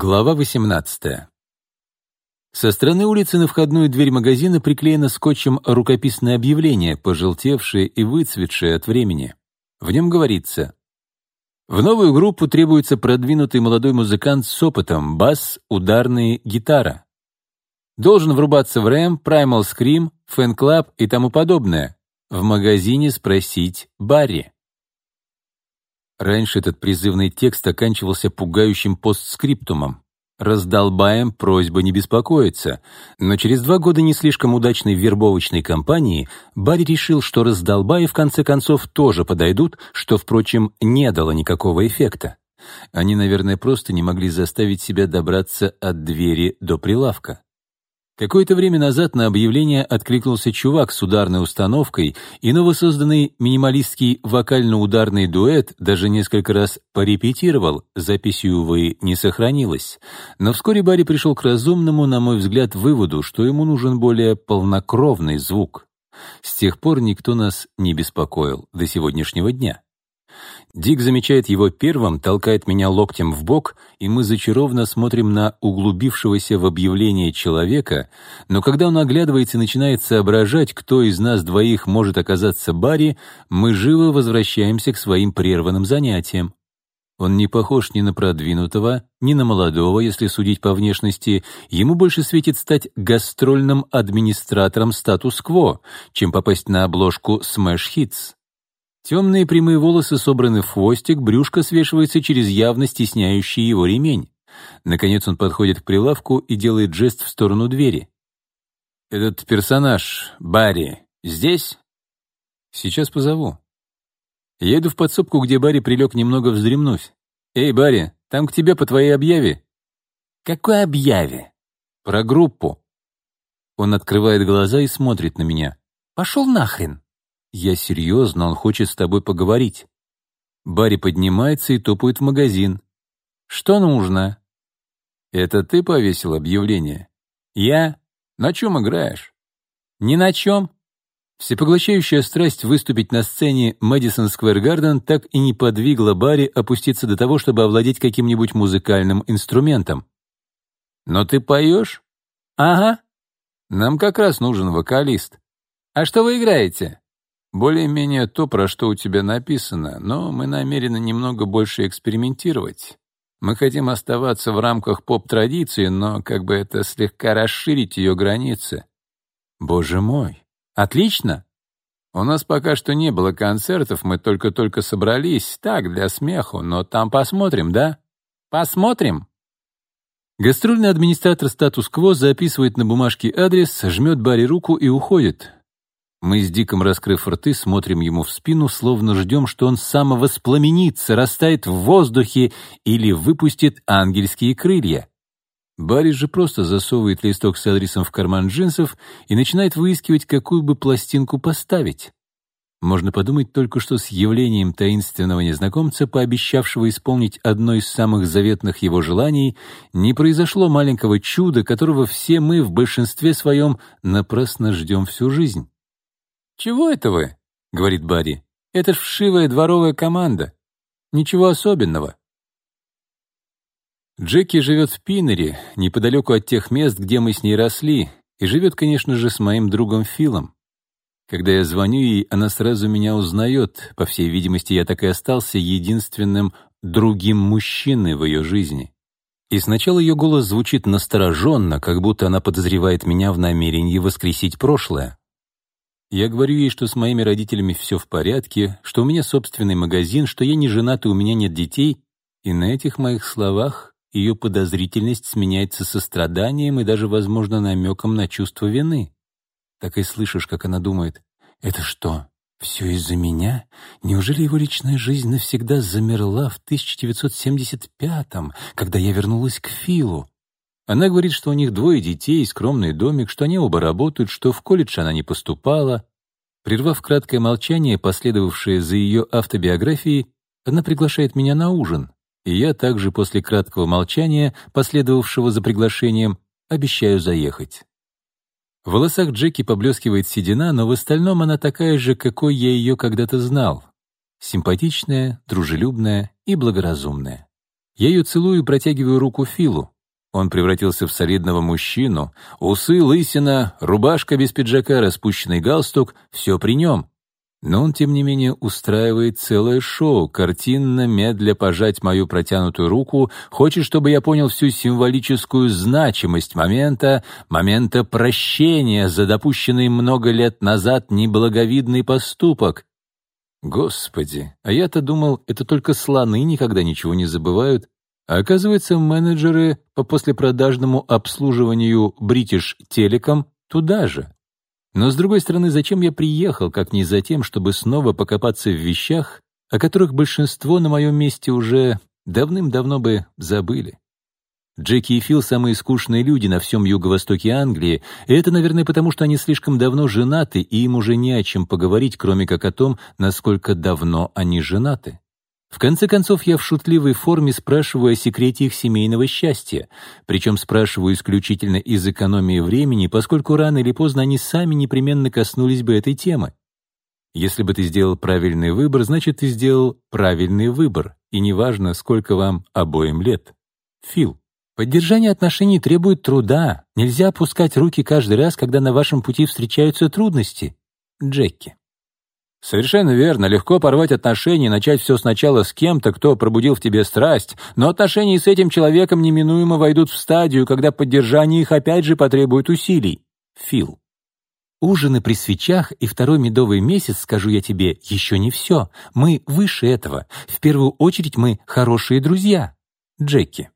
Глава 18. Со стороны улицы на входную дверь магазина приклеено скотчем рукописное объявление, пожелтевшее и выцветшее от времени. В нем говорится «В новую группу требуется продвинутый молодой музыкант с опытом, бас, ударные, гитара. Должен врубаться в R.E.M., Primal Scream, Fanclub и тому подобное. В магазине спросить Барри». Раньше этот призывный текст оканчивался пугающим постскриптумом. Раздолбаем просьба не беспокоиться. Но через два года не слишком удачной вербовочной кампании Барри решил, что раздолбаи в конце концов тоже подойдут, что, впрочем, не дало никакого эффекта. Они, наверное, просто не могли заставить себя добраться от двери до прилавка. Какое-то время назад на объявление откликнулся чувак с ударной установкой, и новосозданный минималистский вокально-ударный дуэт даже несколько раз порепетировал, записью, увы, не сохранилась. Но вскоре Барри пришел к разумному, на мой взгляд, выводу, что ему нужен более полнокровный звук. С тех пор никто нас не беспокоил до сегодняшнего дня. Дик замечает его первым, толкает меня локтем в бок, и мы зачарованно смотрим на углубившегося в объявление человека, но когда он оглядывается и начинает соображать, кто из нас двоих может оказаться Барри, мы живо возвращаемся к своим прерванным занятиям. Он не похож ни на продвинутого, ни на молодого, если судить по внешности. Ему больше светит стать гастрольным администратором статус-кво, чем попасть на обложку Smash Hits. Темные прямые волосы собраны в хвостик, брюшко свешивается через явно стесняющий его ремень. Наконец он подходит к прилавку и делает жест в сторону двери. «Этот персонаж, Барри, здесь?» «Сейчас позову». Я иду в подсобку, где Барри прилег немного вздремнуть. «Эй, Барри, там к тебе по твоей объяве». «Какой объяве?» «Про группу». Он открывает глаза и смотрит на меня. «Пошел нахрен!» «Я серьезно, он хочет с тобой поговорить». Барри поднимается и топает в магазин. «Что нужно?» «Это ты повесил объявление?» «Я? На чем играешь?» «Ни на чем». Всепоглощающая страсть выступить на сцене Мэдисон Сквер Гарден так и не подвигла Барри опуститься до того, чтобы овладеть каким-нибудь музыкальным инструментом. «Но ты поешь?» «Ага». «Нам как раз нужен вокалист». «А что вы играете?» Более-менее то, про что у тебя написано, но мы намерены немного больше экспериментировать. Мы хотим оставаться в рамках поп-традиции, но как бы это слегка расширить ее границы. Боже мой! Отлично! У нас пока что не было концертов, мы только-только собрались, так, для смеху, но там посмотрим, да? Посмотрим! Гастрольный администратор статус-кво записывает на бумажке адрес, жмет Барри руку и уходит. Мы с Диком, раскрыв рты, смотрим ему в спину, словно ждем, что он самовоспламенится, растает в воздухе или выпустит ангельские крылья. Барри же просто засовывает листок с адресом в карман джинсов и начинает выискивать, какую бы пластинку поставить. Можно подумать только, что с явлением таинственного незнакомца, пообещавшего исполнить одно из самых заветных его желаний, не произошло маленького чуда, которого все мы в большинстве своем напрасно ждем всю жизнь. «Чего это вы?» — говорит Барри. «Это ж вшивая дворовая команда. Ничего особенного». Джеки живет в Пинере, неподалеку от тех мест, где мы с ней росли, и живет, конечно же, с моим другом Филом. Когда я звоню ей, она сразу меня узнает. По всей видимости, я так и остался единственным другим мужчиной в ее жизни. И сначала ее голос звучит настороженно, как будто она подозревает меня в намерении воскресить прошлое. Я говорю ей, что с моими родителями все в порядке, что у меня собственный магазин, что я не женат и у меня нет детей, и на этих моих словах ее подозрительность сменяется состраданием и даже, возможно, намеком на чувство вины. Так и слышишь, как она думает, «Это что, все из-за меня? Неужели его личная жизнь навсегда замерла в 1975-м, когда я вернулась к Филу?» Она говорит, что у них двое детей, скромный домик, что они оба работают, что в колледж она не поступала. Прервав краткое молчание, последовавшее за ее автобиографией, она приглашает меня на ужин, и я также после краткого молчания, последовавшего за приглашением, обещаю заехать. В волосах Джеки поблескивает седина, но в остальном она такая же, какой я ее когда-то знал. Симпатичная, дружелюбная и благоразумная. Я ее целую и протягиваю руку Филу. Он превратился в солидного мужчину, усы, лысина, рубашка без пиджака, распущенный галстук — все при нем. Но он, тем не менее, устраивает целое шоу, картинно, медля пожать мою протянутую руку, хочет, чтобы я понял всю символическую значимость момента, момента прощения за допущенный много лет назад неблаговидный поступок. Господи, а я-то думал, это только слоны никогда ничего не забывают, а оказывается, менеджеры по послепродажному обслуживанию British Telecom туда же. Но, с другой стороны, зачем я приехал, как не за тем, чтобы снова покопаться в вещах, о которых большинство на моем месте уже давным-давно бы забыли? Джеки и Фил — самые скучные люди на всем юго-востоке Англии, и это, наверное, потому что они слишком давно женаты, и им уже не о чем поговорить, кроме как о том, насколько давно они женаты. В конце концов, я в шутливой форме спрашиваю о секрете их семейного счастья, причем спрашиваю исключительно из экономии времени, поскольку рано или поздно они сами непременно коснулись бы этой темы. Если бы ты сделал правильный выбор, значит, ты сделал правильный выбор, и неважно, сколько вам обоим лет. Фил. Поддержание отношений требует труда. Нельзя опускать руки каждый раз, когда на вашем пути встречаются трудности. Джеки. Совершенно верно, легко порвать отношения и начать все сначала с кем-то, кто пробудил в тебе страсть, но отношения с этим человеком неминуемо войдут в стадию, когда поддержание их опять же потребует усилий. Фил. Ужины при свечах и второй медовый месяц, скажу я тебе, еще не все. Мы выше этого. В первую очередь мы хорошие друзья. Джеки.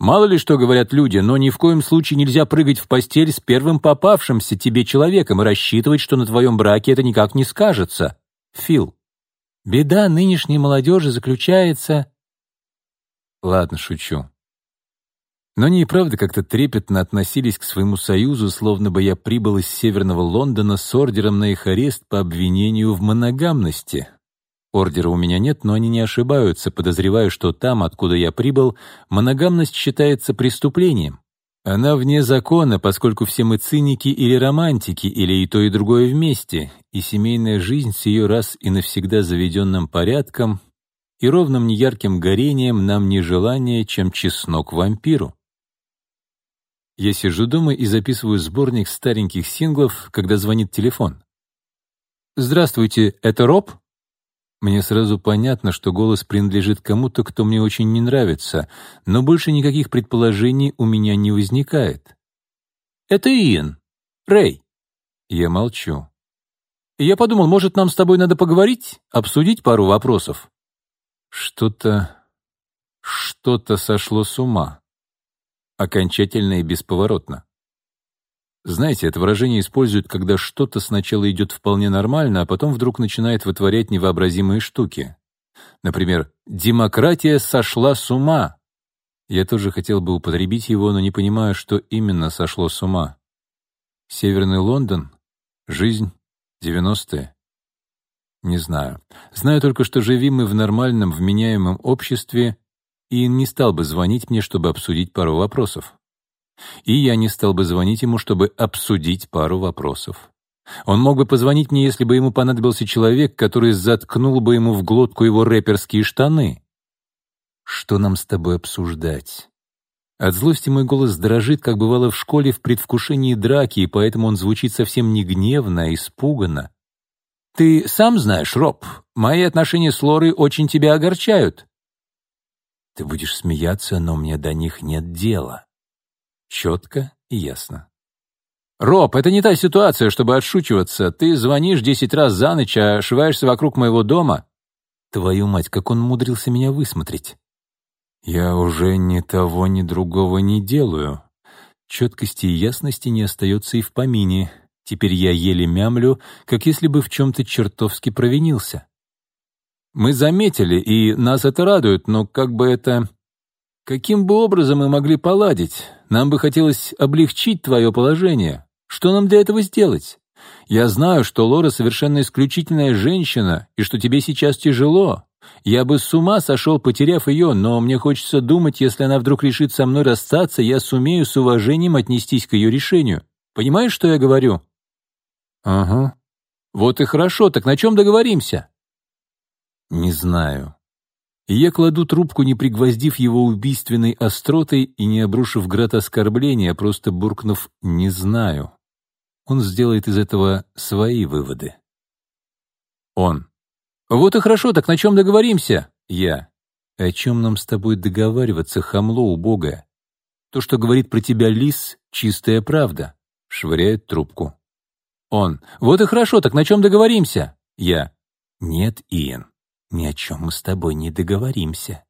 Мало ли что говорят люди, но ни в коем случае нельзя прыгать в постель с первым попавшимся тебе человеком и рассчитывать, что на твоем браке это никак не скажется. Фил. Беда нынешней молодежи заключается... Ладно, шучу. Но они и правда как-то трепетно относились к своему союзу, словно бы я прибыл из северного Лондона с ордером на их арест по обвинению в моногамности. Ордера у меня нет, но они не ошибаются, Подозреваю, что там, откуда я прибыл, моногамность считается преступлением. Она вне закона, поскольку все мы циники или романтики, или и то, и другое вместе, и семейная жизнь с ее раз и навсегда заведенным порядком и ровным неярким горением нам не желание, чем чеснок вампиру. Я сижу дома и записываю сборник стареньких синглов, когда звонит телефон. «Здравствуйте, это Роб?» Мне сразу понятно, что голос принадлежит кому-то, кто мне очень не нравится, но больше никаких предположений у меня не возникает. «Это Иэн. Рэй». Я молчу. «Я подумал, может, нам с тобой надо поговорить, обсудить пару вопросов?» Что-то... что-то сошло с ума. Окончательно и бесповоротно. Знаете, это выражение используют, когда что-то сначала идет вполне нормально, а потом вдруг начинает вытворять невообразимые штуки. Например, «демократия сошла с ума». Я тоже хотел бы употребить его, но не понимаю, что именно сошло с ума. Северный Лондон? Жизнь? Девяностые? Не знаю. Знаю только, что живим мы в нормальном, вменяемом обществе, и не стал бы звонить мне, чтобы обсудить пару вопросов. И я не стал бы звонить ему, чтобы обсудить пару вопросов. Он мог бы позвонить мне, если бы ему понадобился человек, который заткнул бы ему в глотку его рэперские штаны. Что нам с тобой обсуждать? От злости мой голос дрожит, как бывало в школе, в предвкушении драки, и поэтому он звучит совсем не гневно, а испуганно. «Ты сам знаешь, Роб, мои отношения с Лорой очень тебя огорчают». «Ты будешь смеяться, но мне до них нет дела. Четко и ясно. «Роб, это не та ситуация, чтобы отшучиваться. Ты звонишь десять раз за ночь, а шиваешься вокруг моего дома». «Твою мать, как он мудрился меня высмотреть!» «Я уже ни того, ни другого не делаю. Четкости и ясности не остается и в помине. Теперь я еле мямлю, как если бы в чем-то чертовски провинился. Мы заметили, и нас это радует, но как бы это... Каким бы образом мы могли поладить?» Нам бы хотелось облегчить твое положение. Что нам для этого сделать? Я знаю, что Лора совершенно исключительная женщина и что тебе сейчас тяжело. Я бы с ума сошел, потеряв ее, но мне хочется думать, если она вдруг решит со мной расстаться, я сумею с уважением отнестись к ее решению. Понимаешь, что я говорю?» «Ага». «Вот и хорошо, так на чем договоримся?» «Не знаю», и я кладу трубку, не пригвоздив его убийственной остротой и не обрушив град оскорбления, а просто буркнув «не знаю». Он сделает из этого свои выводы. Он. «Вот и хорошо, так на чем договоримся?» Я. «О чем нам с тобой договариваться, хамло убогое? То, что говорит про тебя лис, чистая правда». Швыряет трубку. Он. «Вот и хорошо, так на чем договоримся?» Я. «Нет, Иэн, ни о чем мы с тобой не договоримся.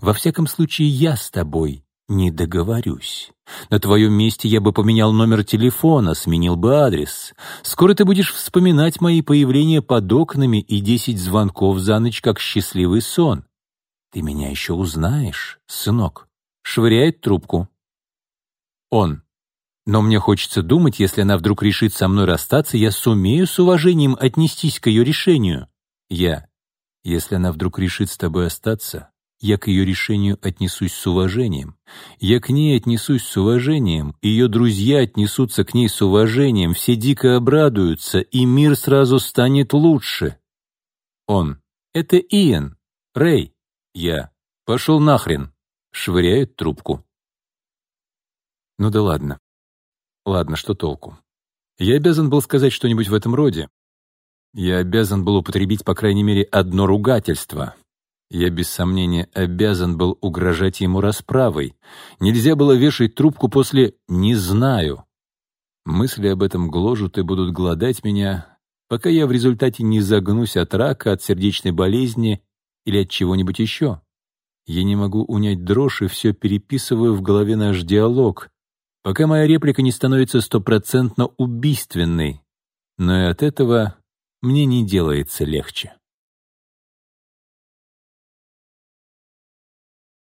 Во всяком случае, я с тобой не договорюсь. На твоем месте я бы поменял номер телефона, сменил бы адрес. Скоро ты будешь вспоминать мои появления под окнами и десять звонков за ночь, как счастливый сон. Ты меня еще узнаешь, сынок. Швыряет трубку. Он. Но мне хочется думать, если она вдруг решит со мной расстаться, я сумею с уважением отнестись к ее решению. Я. Если она вдруг решит с тобой остаться, я к ее решению отнесусь с уважением. Я к ней отнесусь с уважением, ее друзья отнесутся к ней с уважением, все дико обрадуются, и мир сразу станет лучше. Он. Это Иэн. Рэй. Я. Пошел нахрен. Швыряет трубку. Ну да ладно. Ладно, что толку. Я обязан был сказать что-нибудь в этом роде, я обязан был употребить, по крайней мере, одно ругательство. Я, без сомнения, обязан был угрожать ему расправой. Нельзя было вешать трубку после «не знаю». Мысли об этом гложут и будут глодать меня, пока я в результате не загнусь от рака, от сердечной болезни или от чего-нибудь еще. Я не могу унять дрожь и все переписываю в голове наш диалог, пока моя реплика не становится стопроцентно убийственной. Но и от этого мне не делается легче.